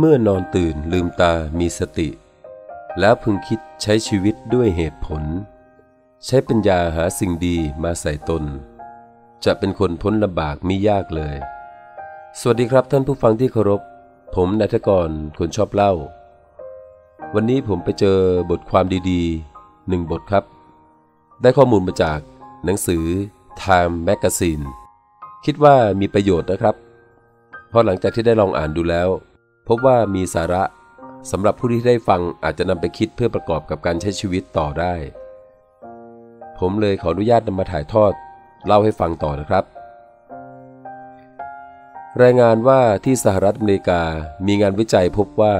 เมื่อนอนตื่นลืมตามีสติ แล้วพึงคิดใช้ชีวิตด้วยเหตุผล ใช้ปัญญาหาสิ่งดีมาใส่ตน จะเป็นคนพ้นลำบากมิยากเลย สวัสดีครับท่านผู้ฟังที่เคารพ ผมนายทกรคนชอบเล่า วันนี้ผมไปเจอบทความดีๆหนึ่งบทครับ ได้ข้อมูลมาจากหนังสือ Time Magazine คิดว่ามีประโยชน์นะครับ เพราะหลังจากที่ได้ลองอ่านดูแล้ว พบว่ามีสาระสำหรับผู้ที่ได้ฟังอาจจะนำไปคิดเพื่อประกอบกับการใช้ชีวิตต่อได้ ผมเลยขออนุญาตนำมาถ่ายทอด เล่าให้ฟังต่อนะครับ รายงานว่าที่สหรัฐอเมริกามีงานวิจัยพบว่า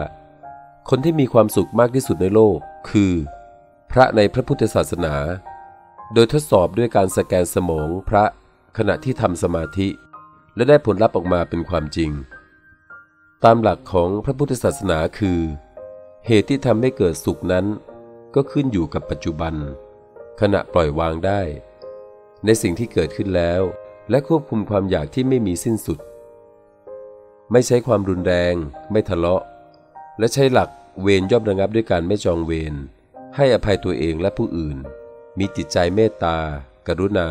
คนที่มีความสุขมากที่สุดในโลก คือ พระในพระพุทธศาสนา โดยทดสอบด้วยการสแกนสมองพระขณะที่ทำสมาธิ และได้ผลลัพธ์ออกมาเป็นความจริง ตามหลักของพระพุทธศาสนาคือ เหตุที่ทำให้เกิดสุขนั้น ก็ขึ้นอยู่กับปัจจุบัน ขณะปล่อยวางได้ ในสิ่งที่เกิดขึ้นแล้ว และควบคุมความอยากที่ไม่มีสิ้นสุด ไม่ใช้ความรุนแรง ไม่ทะเลาะ และใช้หลักเวรย่อมระงับด้วยการไม่จองเวรให้อภัยตัวเองและผู้อื่น มีจิตใจเมตตา กรุณา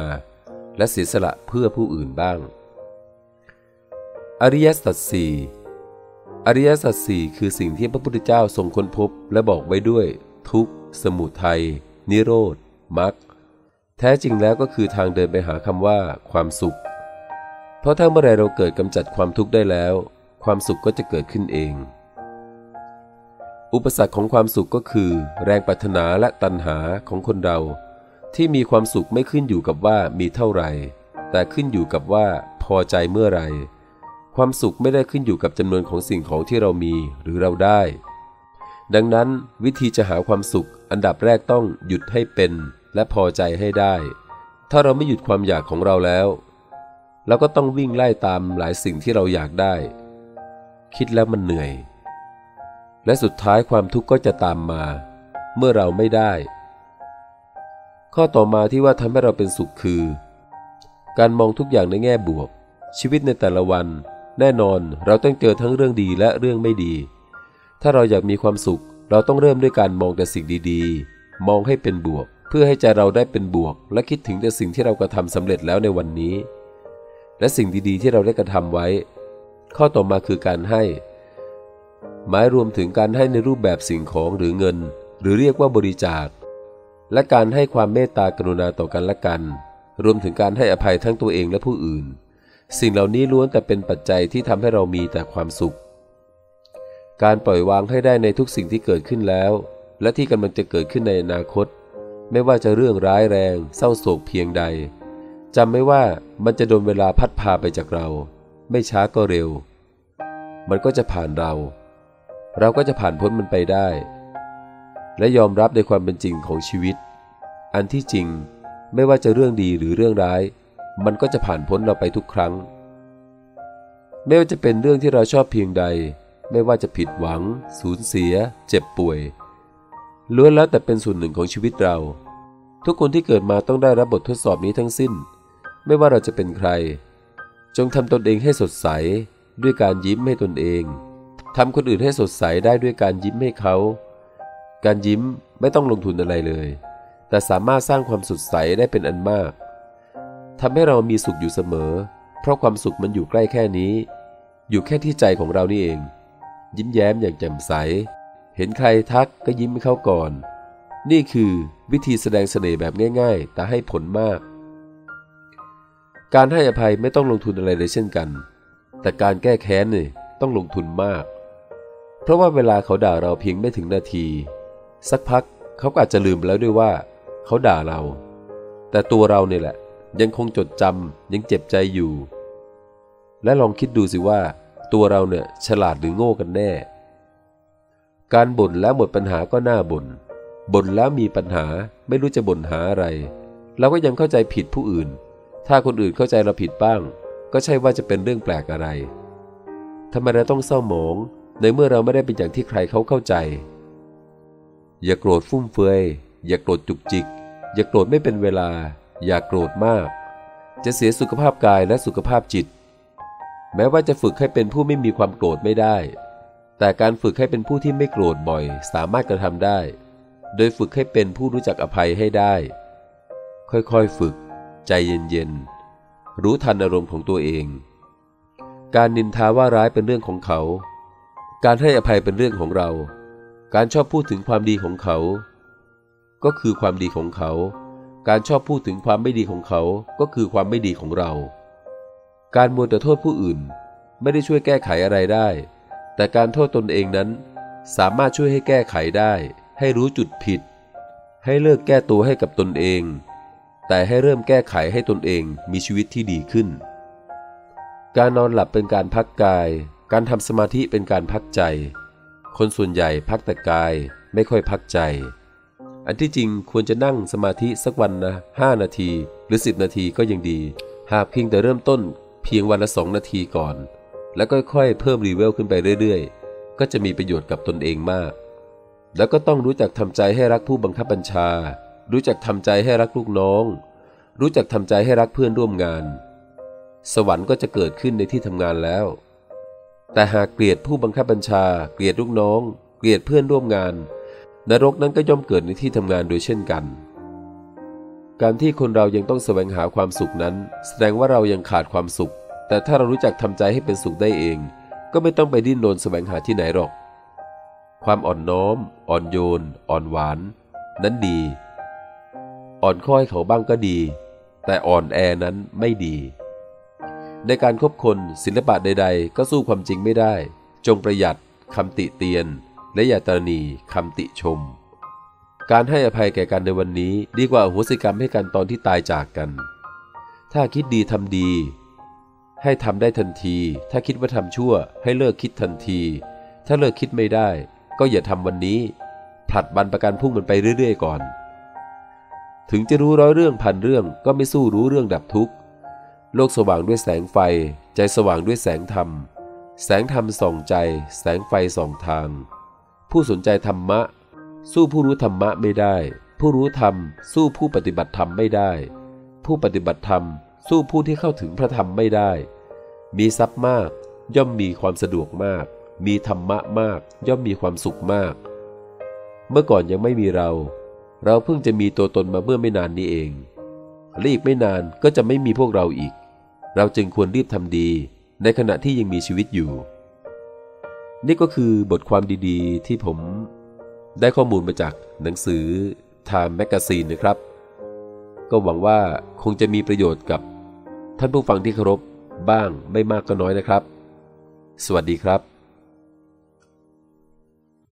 และเสียสละเพื่อผู้อื่นบ้าง อริยสัจสี่ อริยสัจสี่คือสิ่งที่พระพุทธเจ้าทรงค้นพบและบอกไว้ด้วย ทุกสมุทัยนิโรธมรรคแท้จริงแล้วก็คือทางเดินไปหาคำว่า ความสุข เพราะถ้าเมื่อไรเราเกิดกำจัดความทุกข์ได้แล้ว ความสุขก็จะเกิดขึ้นเอง อุปสรรคของความสุขก็คือ แรงปรารถนาและตัณหาของคนเรา ที่มีความสุขไม่ขึ้นอยู่กับว่ามีเท่าไหร่ แต่ขึ้นอยู่กับว่าพอใจเมื่อไหร่ ความสุขไม่ได้ขึ้นอยู่กับจำนวนของสิ่งของที่เรามีหรือเราได้ ดังนั้นวิธีจะหาความสุข อันดับแรกต้องหยุดให้เป็น และพอใจให้ได้ ถ้าเราไม่หยุดความอยากของเราแล้วเราก็ต้องวิ่งไล่ตามหลายสิ่งที่เราอยากได้ คิดแล้วมันเหนื่อย และสุดท้ายความทุกข์ก็จะตามมา เมื่อเราไม่ได้ ข้อต่อมาที่ว่าทำให้เราเป็นสุขคือ การมองทุกอย่างในแง่บวก ชีวิตในแต่ละวัน แน่นอนเราต้องเจอทั้งเรื่องดีและเรื่องไม่ดี ถ้าเราอยากมีความสุข เราต้องเริ่มด้วยการมองแต่สิ่งดีๆ มองให้เป็นบวก เพื่อให้ใจเราได้เป็นบวก และคิดถึงแต่สิ่งที่เรากระทำสำเร็จแล้วในวันนี้ และสิ่งดีๆ ที่เราได้กระทำไว้ ข้อต่อมาคือการให้ หมายรวมถึงการให้ในรูปแบบสิ่งของหรือเงิน หรือเรียกว่าบริจาค และการให้ความเมตตากรุณาต่อกันและกัน รวมถึงการให้อภัยทั้งตัวเองและผู้อื่น สิ่งเหล่านี้ล้วนแต่เป็นปัจจัยที่ทำให้เรามีแต่ความสุข การปล่อยวางให้ได้ในทุกสิ่งที่เกิดขึ้นแล้ว และที่กำลังจะเกิดขึ้นในอนาคต ไม่ว่าจะเรื่องร้ายแรง เศร้าโศกเพียงใดจำไม่ว่ามันจะโดนเวลาพัดพาไปจากเรา ไม่ช้าก็เร็ว มันก็จะผ่านเรา เราก็จะผ่านพ้นมันไปได้ และยอมรับในความเป็นจริงของชีวิต อันที่จริงไม่ว่าจะเรื่องดีหรือเรื่องร้าย มันก็จะผ่านพ้นเราไปทุกครั้ง ไม่ว่าจะเป็นเรื่องที่เราชอบเพียงใด ไม่ว่าจะผิดหวัง สูญเสีย เจ็บป่วยล้วนแล้วแต่เป็นส่วนหนึ่งของชีวิตเรา ทุกคนที่เกิดมาต้องได้รับบททดสอบนี้ทั้งสิ้น ไม่ว่าเราจะเป็นใคร จงทำตนเองให้สดใส ด้วยการยิ้มให้ตนเองทำคนอื่นให้สดใสได้ด้วยการยิ้มให้เขา การยิ้มไม่ต้องลงทุนอะไรเลย แต่สามารถสร้างความสดใสได้เป็นอันมาก ทำให้เรามีสุขอยู่เสมอ เพราะความสุขมันอยู่ใกล้แค่นี้ อยู่แค่ที่ใจของเรานี่เอง ยิ้มแย้มอย่างแจ่มใส เห็นใครทักก็ยิ้มให้เขาก่อน นี่คือวิธีแสดงเสน่ห์แบบง่าย ๆ แต่ให้ผลมาก การให้อภัยไม่ต้องลงทุนอะไรเลยเช่นกัน แต่การแก้แค้นเนี่ยต้องลงทุนมาก เพราะว่าเวลาเขาด่าเราเพียงไม่ถึงนาที สักพักเขาก็อาจจะลืมไปแล้วด้วยว่า เขาด่าเรา แต่ตัวเราเนี่ยแหละ ยังคงจดจำยังเจ็บใจอยู่ และลองคิดดูสิว่า ตัวเราเนี่ยฉลาดหรือโง่กันแน่ การบ่นแล้วหมดปัญหาก็น่าบน่นบ่นแล้วมีปัญหาไม่รู้จะบ่นหาอะไรเราก็ยังเข้าใจผิดผู้อื่น ถ้าคนอื่นเข้าใจเราผิดบ้าง ก็ใช่ว่าจะเป็นเรื่องแปลกอะไรทำไมเราต้องเศร้าหมอง ในเมื่อเราไม่ได้เป็นอย่างที่ใครเขาเข้าใจ อย่าโกรธฟุ่มเฟือย อย่าโกรธจุกจิก อย่าโกรธไม่เป็นเวลา อย่ากโกรธมาก จะเสียสุขภาพกายและสุขภาพจิต แม้ว่าจะฝึกให้เป็นผู้ไม่มีความโกรธไม่ได้ แต่การฝึกให้เป็นผู้ที่ไม่โกรธบ่อย สามารถกระทำได้ โดยฝึกให้เป็นผู้รู้จักอภัยให้ได้ ค่อยๆฝึก ใจเย็นๆ รู้ทันอารมณ์ของตัวเอง การนินทาว่าร้ายเป็นเรื่องของเขา การให้อภัยเป็นเรื่องของเรา การชอบพูดถึงความดีของเขา ก็คือความดีของเขา การชอบพูดถึงความไม่ดีของเขาก็คือความไม่ดีของเรา การมัวแต่โทษผู้อื่น ไม่ได้ช่วยแก้ไขอะไรได้ แต่การโทษตนเองนั้น สามารถช่วยให้แก้ไขได้ ให้รู้จุดผิด ให้เลิกแก้ตัวให้กับตนเอง แต่ให้เริ่มแก้ไขให้ตนเองมีชีวิตที่ดีขึ้น การนอนหลับเป็นการพักกาย การทำสมาธิเป็นการพักใจ คนส่วนใหญ่พักแต่กายไม่ค่อยพักใจ อันที่จริงควรจะนั่งสมาธิสักวันนะ5นาที หรือ 10 นาทีก็ยังดี หากเพียงแต่เริ่มต้นเพียงวันละสองนาทีก่อน แล้วค่อยๆ เพิ่มรีเวลขึ้นไปเรื่อยๆ ก็จะมีประโยชน์กับตนเองมาก แล้วก็ต้องรู้จักทำใจให้รักผู้บังคับบัญชา รู้จักทำใจให้รักลูกน้อง รู้จักทำใจให้รักเพื่อนร่วมงาน สวรรค์ก็จะเกิดขึ้นในที่ทำงานแล้ว แต่หากเกลียดผู้บังคับบัญชา เกลียดลูกน้อง เกลียดเพื่อนร่วมงาน นรกนั้นก็ย่อมเกิดในที่ทำงานโดยเช่นกัน การที่คนเรายังต้องแสวงหาความสุขนั้น แสดงว่าเรายังขาดความสุข แต่ถ้าเรารู้จักทำใจให้เป็นสุขได้เอง ก็ไม่ต้องไปดิ้นรนแสวงหาที่ไหนหรอก ความอ่อนน้อม อ่อนโยน อ่อนหวาน นั้นดี อ่อนข้อให้เขาบ้างก็ดี แต่อ่อนแอนั้นไม่ดี ในการคบคนศิลปะใด ๆ ก็สู้ความจริงไม่ได้ จงประหยัดคำติเตียน และอย่าตรณีคำติชม การให้อภัยแก่กันในวันนี้ดีกว่าอโหสิกรรมให้กันตอนที่ตายจากกัน ถ้าคิดดีทำดี ให้ทำได้ทันที ถ้าคิดว่าทำชั่ว ให้เลิกคิดทันที ถ้าเลิกคิดไม่ได้ ก็อย่าทำวันนี้ผลัดบันประกันพุ่งมันไปเรื่อย ๆ ก่อน ถึงจะรู้ร้อยเรื่องพันเรื่องก็ไม่สู้รู้เรื่องดับทุกข์โลกสว่างด้วยแสงไฟ ใจสว่างด้วยแสงธรรม แสงธรรมส่องใจ แสงไฟส่องทาง ผู้สนใจธรรมะ สู้ผู้รู้ธรรมะไม่ได้ ผู้รู้ธรรม สู้ผู้ปฏิบัติธรรมไม่ได้ ผู้ปฏิบัติธรรม สู้ผู้ที่เข้าถึงพระธรรมไม่ได้ มีทรัพย์มาก ย่อมมีความสะดวกมาก มีธรรมะมาก ย่อมมีความสุขมาก เมื่อก่อนยังไม่มีเรา เราเพิ่งจะมีตัวตนมาเมื่อไม่นานนี้เองและอีกไม่นานก็จะไม่มีพวกเราอีก เราจึงควรรีบทำดี ในขณะที่ยังมีชีวิตอยู่ นี่ก็คือบทความดีๆ ที่ผมได้ข้อมูลมาจากหนังสือ Time Magazine นะครับ ก็หวังว่าคงจะมีประโยชน์กับท่านผู้ฟังที่เคารพบ้างไม่มากก็น้อยนะครับ สวัสดีครับ